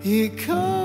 He comes.